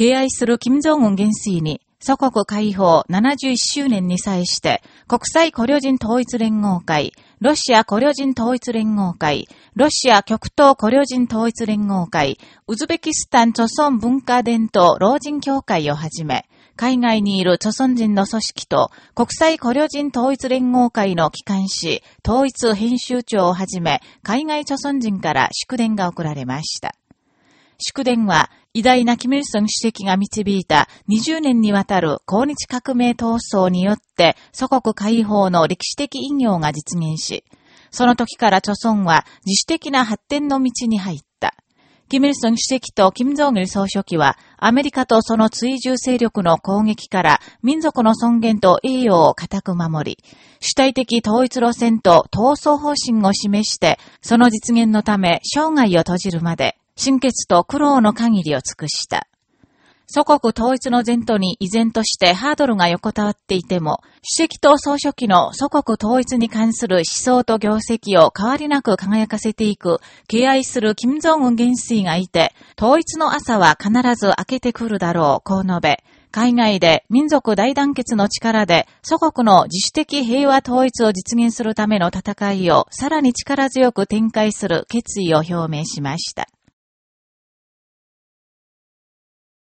敬愛する金正恩元帥に、祖国解放71周年に際して、国際古領人統一連合会、ロシア古領人統一連合会、ロシア極東古領人統一連合会、ウズベキスタン著村文化伝統老人協会をはじめ、海外にいる著村人の組織と国際古領人統一連合会の機関紙、統一編集長をはじめ、海外著村人から祝電が送られました。祝電は、偉大なキム・イルソン主席が導いた20年にわたる抗日革命闘争によって祖国解放の歴史的引用が実現し、その時から著村は自主的な発展の道に入った。キム・イルソン主席とキム・ジョンル総書記は、アメリカとその追従勢力の攻撃から民族の尊厳と栄誉を固く守り、主体的統一路線と闘争方針を示して、その実現のため生涯を閉じるまで、心血と苦労の限りを尽くした。祖国統一の前途に依然としてハードルが横たわっていても、主席と総書記の祖国統一に関する思想と業績を変わりなく輝かせていく、敬愛する金正恩元帥がいて、統一の朝は必ず明けてくるだろう、こう述べ、海外で民族大団結の力で祖国の自主的平和統一を実現するための戦いをさらに力強く展開する決意を表明しました。